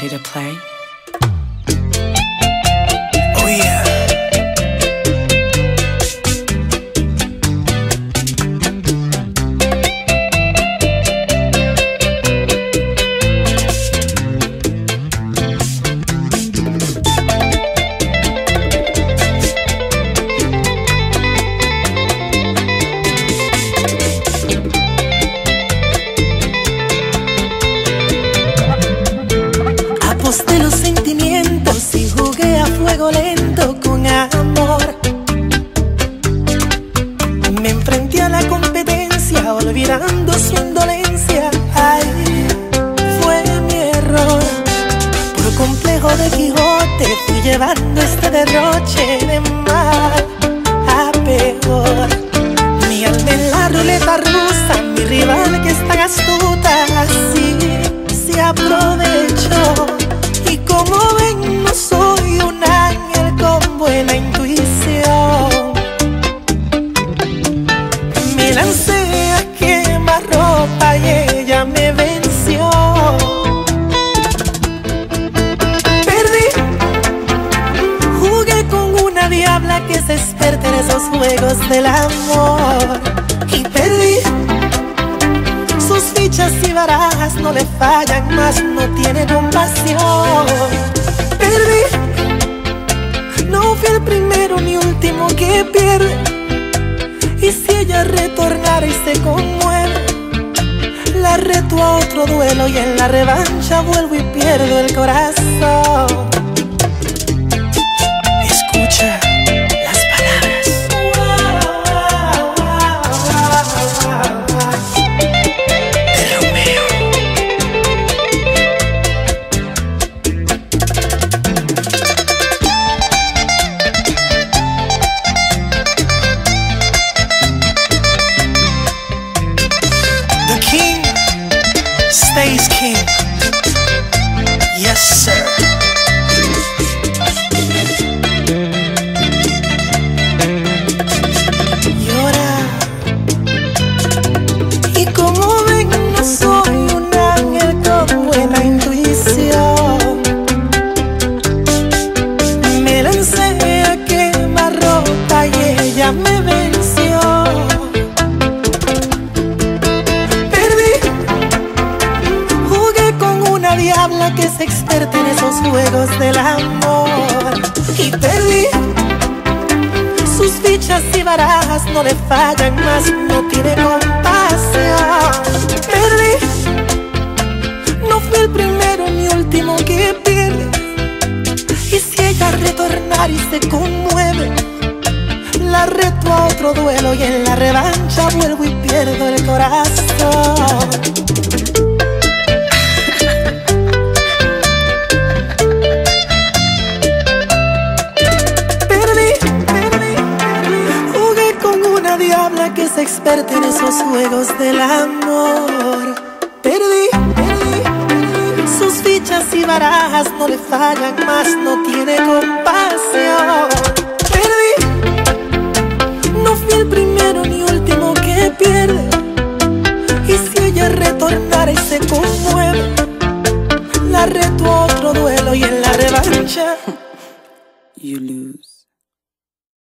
Ready to play? Lento con amor. Me enfrenté a la competencia olvidando su indolencia. Ay, fue mi error. Por complejo de Quijote fui llevando este derroche de diabla que se experta en esos juegos del amor. Y perdí. Sus fichas y barajas no le fallan más, no tiene compasión. Perdí, no fui el primero ni último que pierde. Y si ella retornara y se conmueve, la reto a otro duelo y en la revancha vuelvo y pierdo el corazón. Stays king. Yes, sir. llora. Y como ven, no soy un ángel con buena intuición. Me lancé a quemar ropa y ella me venció. Que es experta en esos juegos del amor. Y perdí. Sus fichas y barajas no le fallan más, no tiene compasión. Perdí, no fui el primero ni último que pierde. Y si ella retornar y se conmueve, la reto a otro duelo y en la revancha vuelvo y pierdo el corazón. Experta en esos juegos del amor. Perdí, perdí, perdí, sus fichas y barajas no le fallan más, no tiene compasión. Perdí, no fui el primero ni último que pierde. Y si ella retornara y se conmueve, la reto a otro duelo y en la revancha. You lose.